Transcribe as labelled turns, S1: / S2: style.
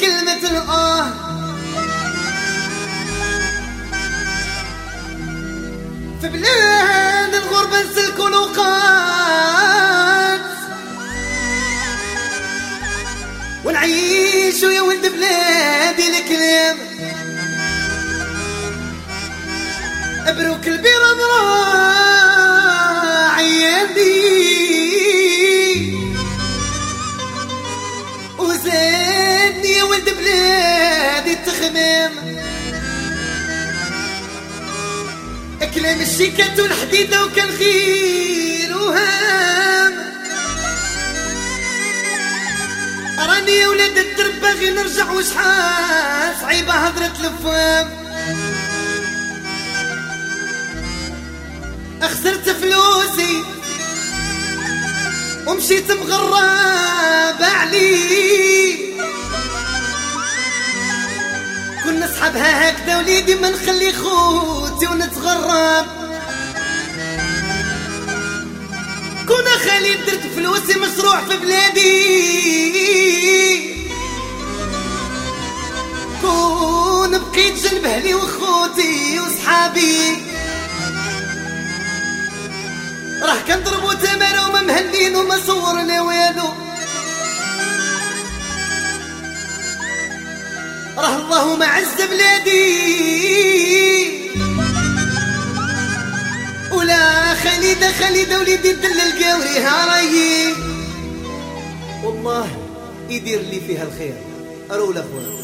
S1: كلمة الآه في بلاد الغربة نسلكوا كلام الشيكات والحديدة وكان خير وهام راني يا ولاد الدرب باغي نرجع وشحال صعيبة هضرة الفام خسرت فلوسي ومشيت مغرب علي. صحابها هكذا وليدي ما نخلي خوتي ونتغرب. كنا خالي درت فلوسي مشروع في بلادي. كون بقيت جنب أهلي وخوتي وصحابي. راه كنضربو تمارة وما مهنين وما صورنا راه الله معز بلادي ولا خليدة خليدة وليدي دل القاوري هارايي والله يدير لي فيها الخير. أرولا خويا